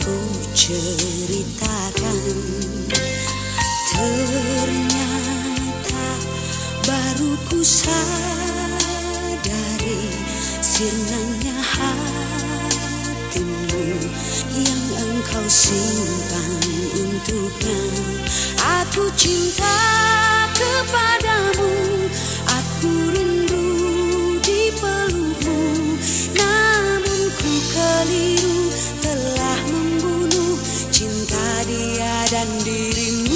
ku ceritakan. Ternyata baru ku sadari Sirnanya hatimu yang engkau simpan untuknya. Aku cinta kepadamu dan dirimu